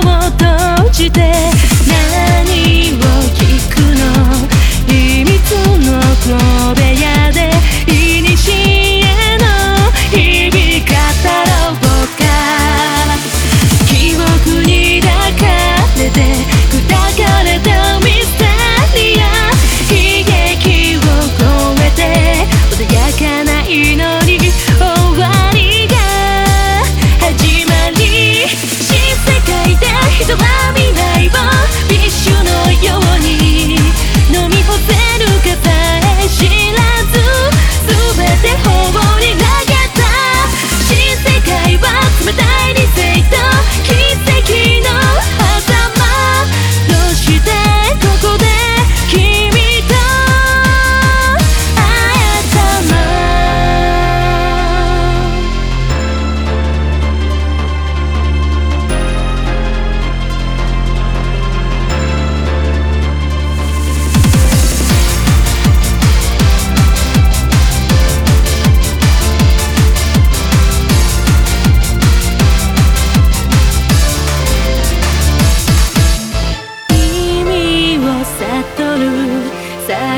を閉じて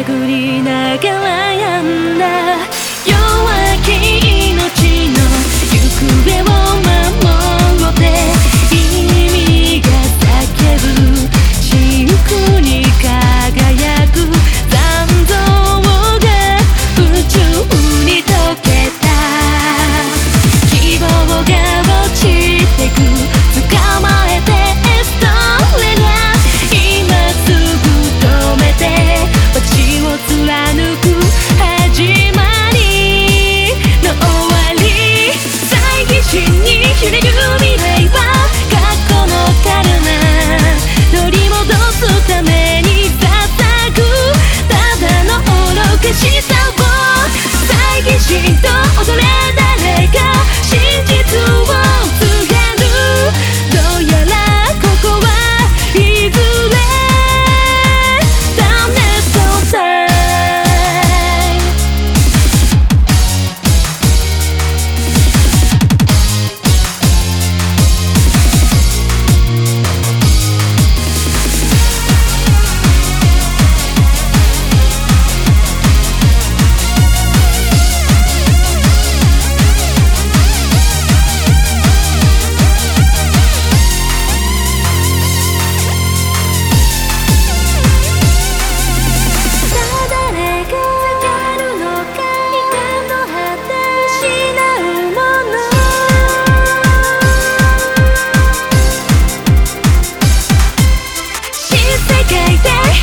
探りながらやんだ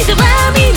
歪み